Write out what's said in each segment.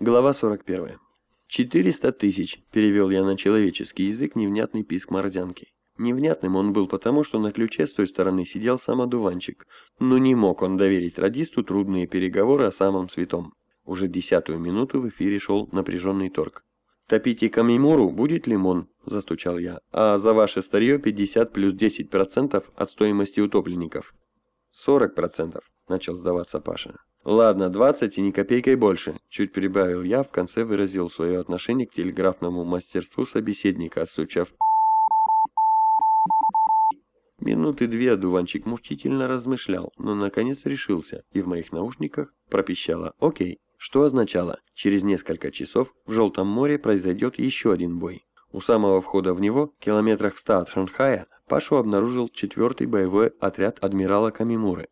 Глава 41. «Четыреста тысяч», – перевел я на человеческий язык невнятный писк морзянки. Невнятным он был потому, что на ключе с той стороны сидел сам одуванчик, но не мог он доверить радисту трудные переговоры о самом святом. Уже десятую минуту в эфире шел напряженный торг. «Топите камимуру, будет лимон», – застучал я, – «а за ваше старье 50 плюс 10% от стоимости утопленников». «40%, – начал сдаваться Паша. «Ладно, 20 и ни копейкой больше», – чуть прибавил я, в конце выразил свое отношение к телеграфному мастерству собеседника, отстучав Минуты две одуванчик мучительно размышлял, но наконец решился, и в моих наушниках пропищало «Окей», что означало, через несколько часов в Желтом море произойдет еще один бой. У самого входа в него, километрах в ста от Шанхая, Пашу обнаружил четвертый боевой отряд адмирала Камимуры.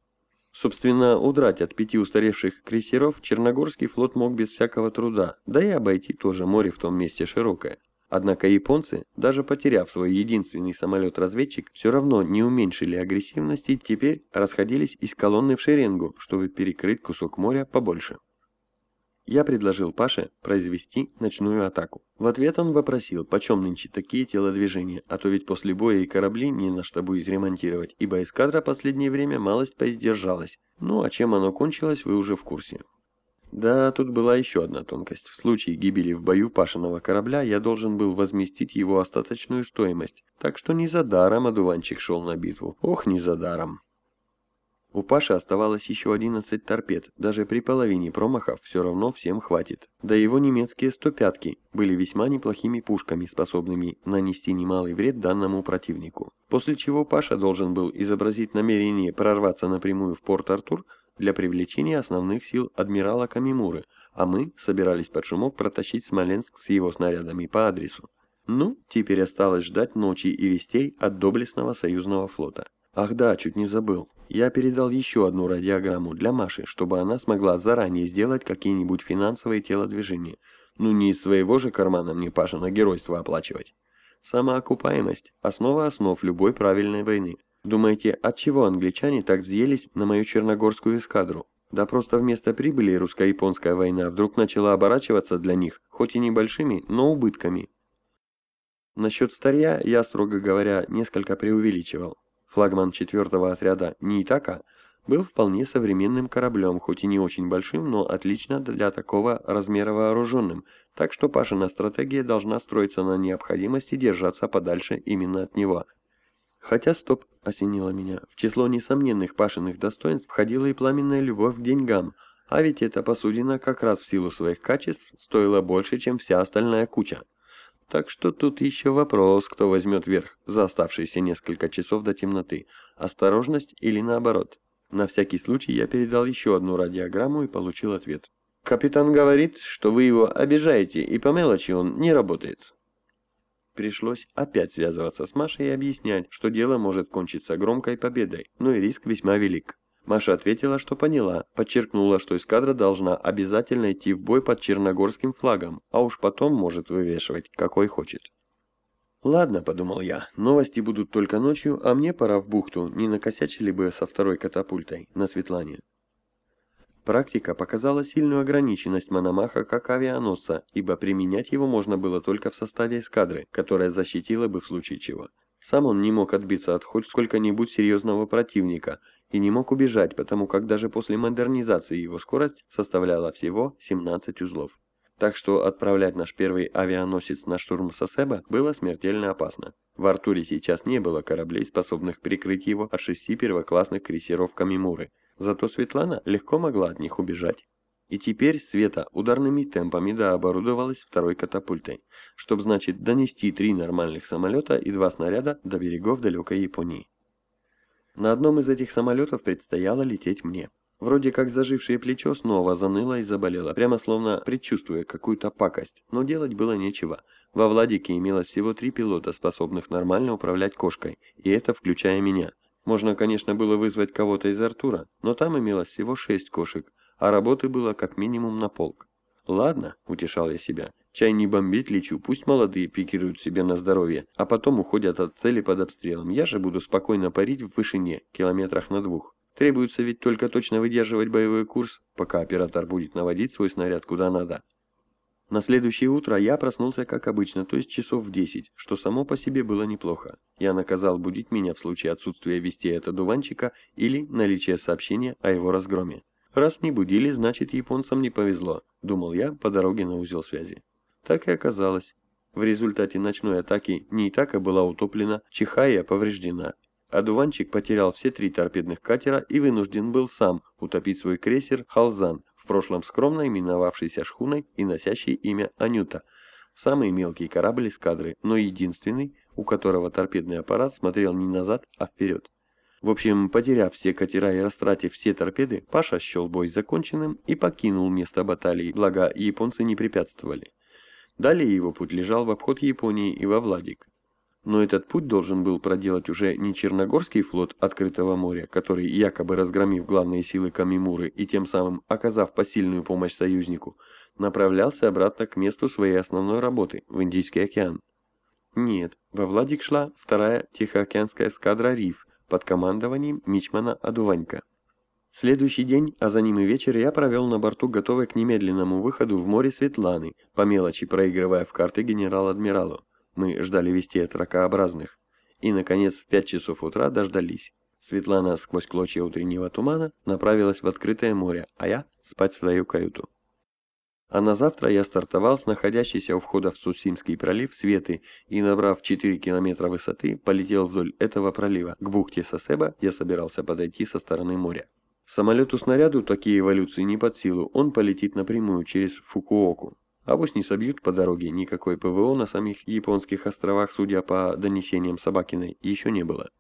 Собственно, удрать от пяти устаревших крейсеров Черногорский флот мог без всякого труда, да и обойти тоже море в том месте широкое. Однако японцы, даже потеряв свой единственный самолет-разведчик, все равно не уменьшили агрессивности и теперь расходились из колонны в шеренгу, чтобы перекрыть кусок моря побольше. Я предложил Паше произвести ночную атаку. В ответ он вопросил, почем нынче такие телодвижения, а то ведь после боя и корабли не на что будет ремонтировать, ибо эскадра последнее время малость поиздержалась. Ну а чем оно кончилось, вы уже в курсе. Да, тут была еще одна тонкость. В случае гибели в бою Пашиного корабля я должен был возместить его остаточную стоимость, так что не за даром одуванчик шел на битву. Ох, не за даром. У Паши оставалось еще 11 торпед, даже при половине промахов все равно всем хватит. Да его немецкие 105-ки были весьма неплохими пушками, способными нанести немалый вред данному противнику. После чего Паша должен был изобразить намерение прорваться напрямую в порт Артур для привлечения основных сил адмирала Камимуры, а мы собирались под шумок протащить Смоленск с его снарядами по адресу. Ну, теперь осталось ждать ночи и вестей от доблестного союзного флота. Ах да, чуть не забыл. Я передал еще одну радиограмму для Маши, чтобы она смогла заранее сделать какие-нибудь финансовые телодвижения. Ну не из своего же кармана мне Паша на геройство оплачивать. Самоокупаемость – основа основ любой правильной войны. Думаете, от чего англичане так взъелись на мою черногорскую эскадру? Да просто вместо прибыли русско-японская война вдруг начала оборачиваться для них, хоть и небольшими, но убытками. Насчет старья я, строго говоря, несколько преувеличивал. Флагман четвертого отряда Нитака был вполне современным кораблем, хоть и не очень большим, но отлично для такого размера вооруженным, так что Пашина стратегия должна строиться на необходимости держаться подальше именно от него. Хотя стоп, осенило меня, в число несомненных Пашиных достоинств входила и пламенная любовь к деньгам, а ведь эта посудина как раз в силу своих качеств стоила больше, чем вся остальная куча. Так что тут еще вопрос, кто возьмет верх за оставшиеся несколько часов до темноты. Осторожность или наоборот. На всякий случай я передал еще одну радиограмму и получил ответ. Капитан говорит, что вы его обижаете, и по мелочи он не работает. Пришлось опять связываться с Машей и объяснять, что дело может кончиться громкой победой, но и риск весьма велик. Маша ответила, что поняла, подчеркнула, что эскадра должна обязательно идти в бой под черногорским флагом, а уж потом может вывешивать, какой хочет. «Ладно», — подумал я, — «новости будут только ночью, а мне пора в бухту, не накосячили бы со второй катапультой на Светлане». Практика показала сильную ограниченность Мономаха как авианосца, ибо применять его можно было только в составе эскадры, которая защитила бы в случае чего. Сам он не мог отбиться от хоть сколько-нибудь серьезного противника — и не мог убежать, потому как даже после модернизации его скорость составляла всего 17 узлов. Так что отправлять наш первый авианосец на штурм Сосеба было смертельно опасно. В Артуре сейчас не было кораблей, способных прикрыть его от шести первоклассных крейсеров Камимуры. Зато Светлана легко могла от них убежать. И теперь Света ударными темпами дооборудовалась второй катапультой, чтобы, значит, донести три нормальных самолета и два снаряда до берегов далекой Японии. На одном из этих самолетов предстояло лететь мне. Вроде как зажившее плечо снова заныло и заболело, прямо словно предчувствуя какую-то пакость, но делать было нечего. Во Владике имелось всего три пилота, способных нормально управлять кошкой, и это включая меня. Можно, конечно, было вызвать кого-то из Артура, но там имелось всего шесть кошек, а работы было как минимум на полк. «Ладно», — утешал я себя, — «чай не бомбить лечу, пусть молодые пикируют себе на здоровье, а потом уходят от цели под обстрелом. Я же буду спокойно парить в вышине, километрах на двух. Требуется ведь только точно выдерживать боевой курс, пока оператор будет наводить свой снаряд куда надо». На следующее утро я проснулся как обычно, то есть часов в 10, что само по себе было неплохо. Я наказал будить меня в случае отсутствия вести от одуванчика или наличия сообщения о его разгроме. Раз не будили, значит японцам не повезло, думал я по дороге на узел связи. Так и оказалось. В результате ночной атаки Нейтака была утоплена, Чихая повреждена. Одуванчик потерял все три торпедных катера и вынужден был сам утопить свой крейсер «Халзан», в прошлом скромно именовавшийся шхуной и носящий имя Анюта, самый мелкий корабль эскадры, но единственный, у которого торпедный аппарат смотрел не назад, а вперед. В общем, потеряв все катера и растратив все торпеды, Паша счел бой законченным и покинул место баталии, благо японцы не препятствовали. Далее его путь лежал в обход Японии и во Владик. Но этот путь должен был проделать уже не Черногорский флот открытого моря, который, якобы разгромив главные силы Камимуры и тем самым оказав посильную помощь союзнику, направлялся обратно к месту своей основной работы, в Индийский океан. Нет, во Владик шла вторая Тихоокеанская эскадра «Риф» под командованием Мичмана Адуванька. Следующий день, а за ним и вечер я провел на борту, готовый к немедленному выходу в море Светланы, по мелочи проигрывая в карты генерал-адмиралу. Мы ждали вести от ракообразных. И, наконец, в пять часов утра дождались. Светлана сквозь клочья утреннего тумана направилась в открытое море, а я спать в свою каюту. А на завтра я стартовал с находящейся у входа в Цусимский пролив Светы и, набрав 4 километра высоты, полетел вдоль этого пролива. К бухте Сосеба я собирался подойти со стороны моря. Самолету-снаряду такие эволюции не под силу, он полетит напрямую через Фукуоку. А пусть не собьют по дороге, никакой ПВО на самих японских островах, судя по донесениям Собакиной, еще не было.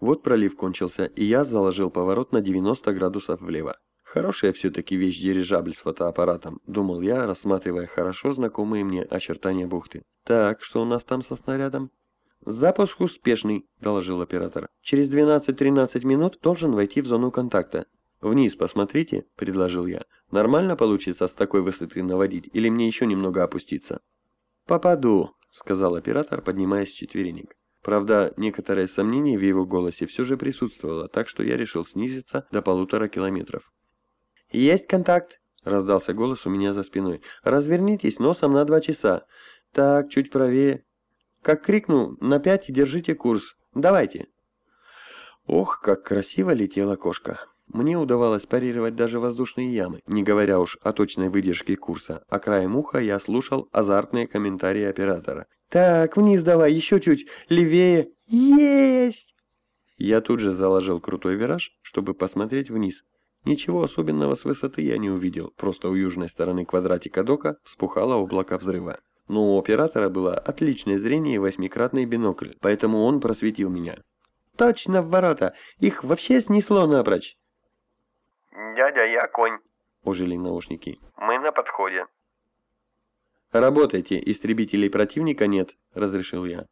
Вот пролив кончился, и я заложил поворот на 90 градусов влево. Хорошая все-таки вещь дирижабль с фотоаппаратом, думал я, рассматривая хорошо знакомые мне очертания бухты. Так, что у нас там со снарядом? «Запуск успешный», — доложил оператор. «Через 12-13 минут должен войти в зону контакта. «Вниз посмотрите», — предложил я. «Нормально получится с такой высоты наводить, или мне еще немного опуститься?» «Попаду», — сказал оператор, поднимаясь с четверенек. Правда, некоторое сомнение в его голосе все же присутствовало, так что я решил снизиться до полутора километров. «Есть контакт!» — раздался голос у меня за спиной. «Развернитесь носом на два часа. Так, чуть правее. Как крикну, на пять держите курс. Давайте!» Ох, как красиво летела кошка. Мне удавалось парировать даже воздушные ямы, не говоря уж о точной выдержке курса, а краем уха я слушал азартные комментарии оператора. «Так, вниз давай, еще чуть, левее, есть!» Я тут же заложил крутой вираж, чтобы посмотреть вниз. Ничего особенного с высоты я не увидел, просто у южной стороны квадратика дока вспухало облако взрыва. Но у оператора было отличное зрение и восьмикратный бинокль, поэтому он просветил меня. «Точно в ворота! Их вообще снесло напрочь!» «Дядя, я конь», — ожили наушники. «Мы на подходе». «Работайте, истребителей противника нет», — разрешил я.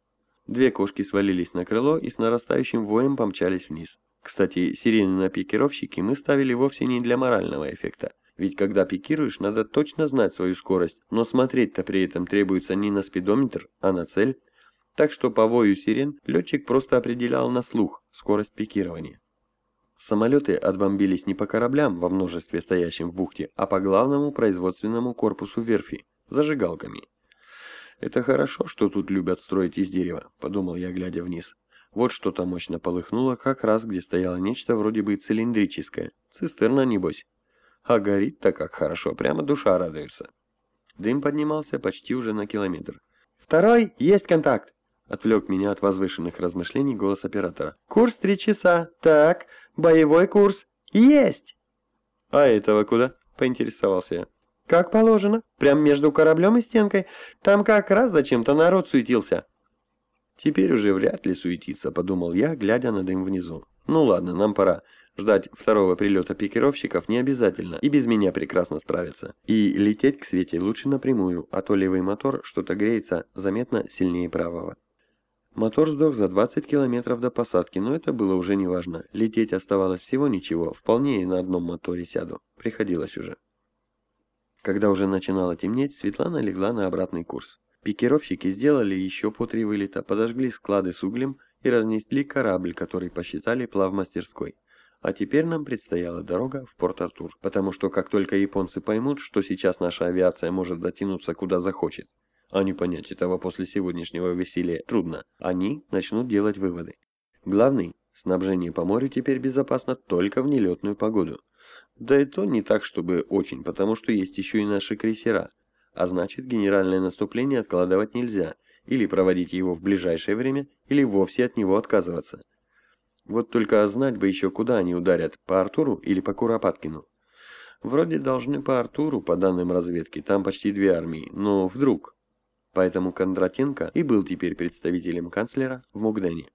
Две кошки свалились на крыло и с нарастающим воем помчались вниз. Кстати, сирены на пикировщике мы ставили вовсе не для морального эффекта. Ведь когда пикируешь, надо точно знать свою скорость, но смотреть-то при этом требуется не на спидометр, а на цель. Так что по вою сирен летчик просто определял на слух скорость пикирования. Самолеты отбомбились не по кораблям во множестве стоящим в бухте, а по главному производственному корпусу верфи, зажигалками. «Это хорошо, что тут любят строить из дерева», — подумал я, глядя вниз. Вот что-то мощно полыхнуло, как раз где стояло нечто вроде бы цилиндрическое. Цистерна, небось. А горит-то как хорошо, прямо душа радуется. Дым поднимался почти уже на километр. «Второй, есть контакт!» Отвлек меня от возвышенных размышлений голос оператора. «Курс три часа. Так, боевой курс. Есть!» «А этого куда?» — поинтересовался я. «Как положено. Прям между кораблем и стенкой. Там как раз зачем-то народ суетился». «Теперь уже вряд ли суетиться», — подумал я, глядя на дым внизу. «Ну ладно, нам пора. Ждать второго прилета пикировщиков не обязательно, и без меня прекрасно справятся. И лететь к Свете лучше напрямую, а то левый мотор что-то греется заметно сильнее правого». Мотор сдох за 20 километров до посадки, но это было уже не важно. Лететь оставалось всего ничего, вполне и на одном моторе сяду. Приходилось уже. Когда уже начинало темнеть, Светлана легла на обратный курс. Пикировщики сделали еще по три вылета, подожгли склады с углем и разнесли корабль, который посчитали плавмастерской. А теперь нам предстояла дорога в Порт-Артур, потому что как только японцы поймут, что сейчас наша авиация может дотянуться куда захочет, а не понять этого после сегодняшнего веселья трудно, они начнут делать выводы. Главный, снабжение по морю теперь безопасно только в нелетную погоду. Да и то не так, чтобы очень, потому что есть еще и наши крейсера. А значит, генеральное наступление откладывать нельзя, или проводить его в ближайшее время, или вовсе от него отказываться. Вот только знать бы еще, куда они ударят, по Артуру или по Куропаткину. Вроде должны по Артуру, по данным разведки, там почти две армии, но вдруг... Поэтому Кондратенко и был теперь представителем канцлера в Мугдене.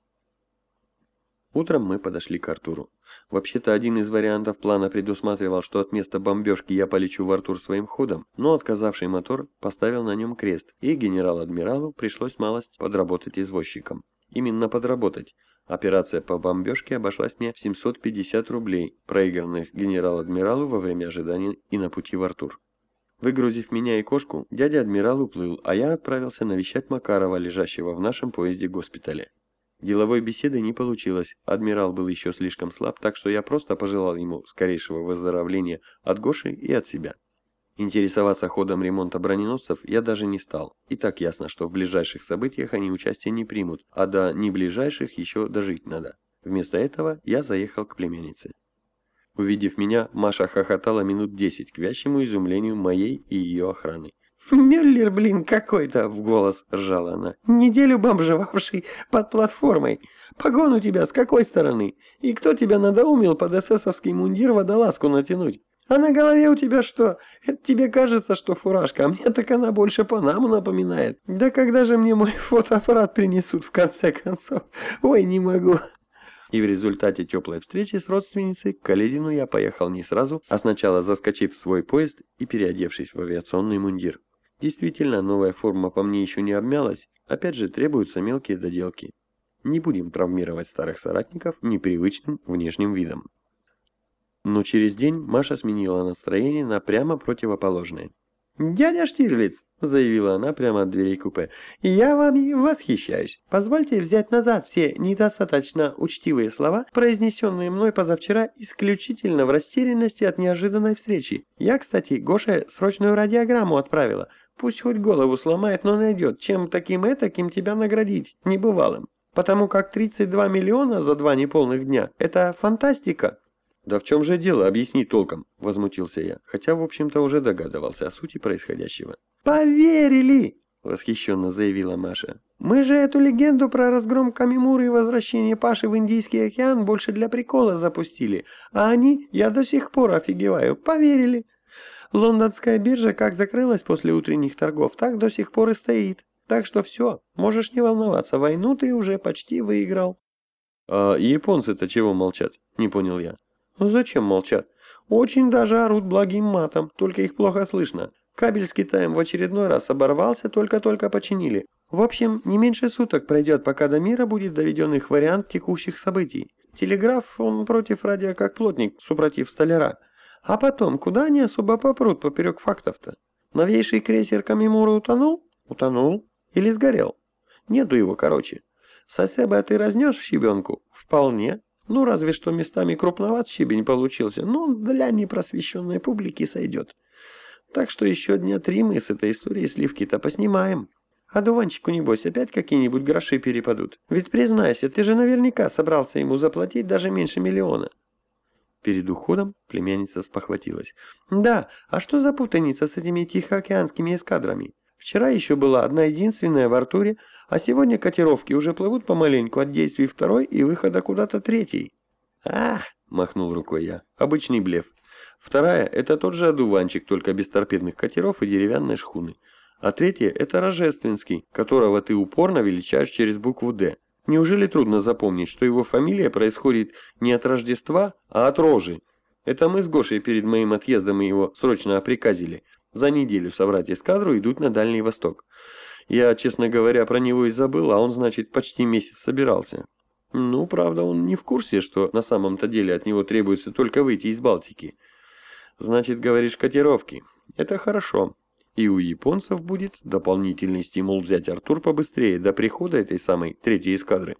Утром мы подошли к Артуру. Вообще-то один из вариантов плана предусматривал, что от места бомбежки я полечу в Артур своим ходом, но отказавший мотор поставил на нем крест, и генерал-адмиралу пришлось малость подработать извозчиком. Именно подработать. Операция по бомбежке обошлась мне в 750 рублей, проигранных генерал-адмиралу во время ожидания и на пути в Артур. Выгрузив меня и кошку, дядя-адмирал уплыл, а я отправился навещать Макарова, лежащего в нашем поезде-госпитале. Деловой беседы не получилось, адмирал был еще слишком слаб, так что я просто пожелал ему скорейшего выздоровления от Гоши и от себя. Интересоваться ходом ремонта броненосцев я даже не стал. И так ясно, что в ближайших событиях они участия не примут, а до не ближайших еще дожить надо. Вместо этого я заехал к племяннице. Увидев меня, Маша хохотала минут десять к вящему изумлению моей и ее охраны. «Мюллер, блин, какой-то!» — в голос ржала она. «Неделю бомжевавший под платформой. Погон у тебя с какой стороны? И кто тебя надоумил под эсэсовский мундир водолазку натянуть? А на голове у тебя что? Это тебе кажется, что фуражка, а мне так она больше Панаму напоминает. Да когда же мне мой фотоаппарат принесут в конце концов? Ой, не могу!» И в результате теплой встречи с родственницей к Каледину я поехал не сразу, а сначала заскочив в свой поезд и переодевшись в авиационный мундир. Действительно, новая форма по мне еще не обмялась, опять же требуются мелкие доделки. Не будем травмировать старых соратников непривычным внешним видом. Но через день Маша сменила настроение на прямо противоположное. «Дядя Штирлиц», — заявила она прямо от дверей купе, — «я вами восхищаюсь. Позвольте взять назад все недостаточно учтивые слова, произнесенные мной позавчера исключительно в растерянности от неожиданной встречи. Я, кстати, Гоше срочную радиограмму отправила. Пусть хоть голову сломает, но найдет, чем таким этаким тебя наградить, небывалым. Потому как 32 миллиона за два неполных дня – это фантастика». «Да в чем же дело? Объясни толком», — возмутился я, хотя, в общем-то, уже догадывался о сути происходящего. «Поверили!» — восхищенно заявила Маша. «Мы же эту легенду про разгром Камимуры и возвращение Паши в Индийский океан больше для прикола запустили, а они, я до сих пор офигеваю, поверили. Лондонская биржа как закрылась после утренних торгов, так до сих пор и стоит. Так что все, можешь не волноваться, войну ты уже почти выиграл». «А японцы-то чего молчат?» — не понял я. Ну зачем молчат? Очень даже орут благим матом, только их плохо слышно. Кабель с Китаем в очередной раз оборвался, только-только починили. В общем, не меньше суток пройдет, пока до мира будет доведен их вариант текущих событий. Телеграф, он против радио как плотник, супротив столяра. А потом, куда они особо попрут поперек фактов-то? Новейший крейсер Камимура утонул? Утонул. Или сгорел? Нету его, короче. Сосеба ты разнес в щебенку? Вполне. Ну, разве что местами крупноват щебень получился, но для непросвещенной публики сойдет. Так что еще дня три мы с этой историей сливки-то поснимаем. А дуванчику, небось, опять какие-нибудь гроши перепадут. Ведь признайся, ты же наверняка собрался ему заплатить даже меньше миллиона. Перед уходом племянница спохватилась. «Да, а что за путаница с этими тихоокеанскими эскадрами? Вчера еще была одна единственная в Артуре, а сегодня котировки уже плывут помаленьку от действий второй и выхода куда-то третьей. А, махнул рукой я, обычный блеф. Вторая – это тот же одуванчик, только без торпедных катеров и деревянной шхуны. А третья – это Рожественский, которого ты упорно величаешь через букву «Д». Неужели трудно запомнить, что его фамилия происходит не от Рождества, а от Рожи? Это мы с Гошей перед моим отъездом его срочно оприказили – за неделю собрать эскадру идут на Дальний Восток. Я, честно говоря, про него и забыл, а он, значит, почти месяц собирался. Ну, правда, он не в курсе, что на самом-то деле от него требуется только выйти из Балтики. Значит, говоришь, котировки. Это хорошо. И у японцев будет дополнительный стимул взять Артур побыстрее до прихода этой самой третьей эскадры.